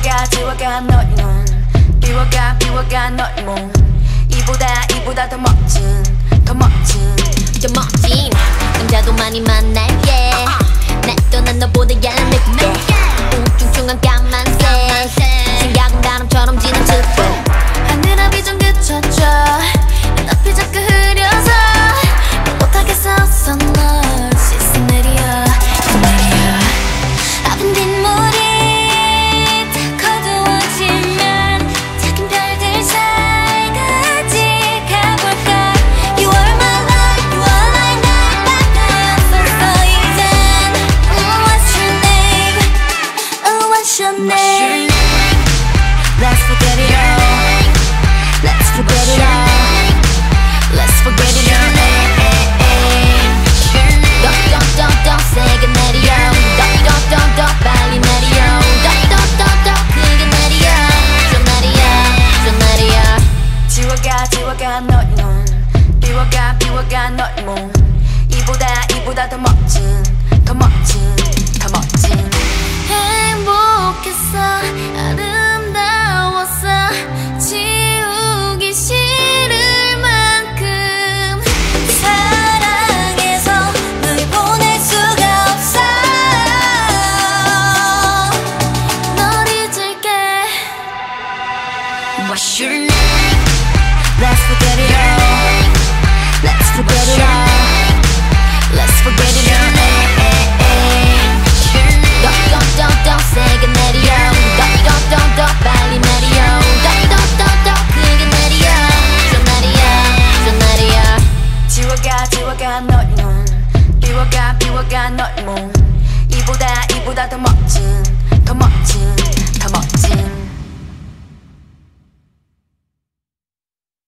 지워가 지워가 너의 눈. 비워가 비워가 너의 몸. 이보다 이보다 더 멋진 더 멋진. 더 멋진 남자도 많이 만날게. 날 떠난 너보다 얄 눈 비워가 비워가 너의 몸. 이보다 이보다 더 멋진 더 멋진 더 멋진. 행복했어 아름다웠어. 지우기 싫을 만큼. 사랑해서 널 보낼 수가 없어. 널 잊을게. What's your name? Let's forget it 비워가 널눈. 비워가 비워가 널몸. 이보다 이보다 더 멋진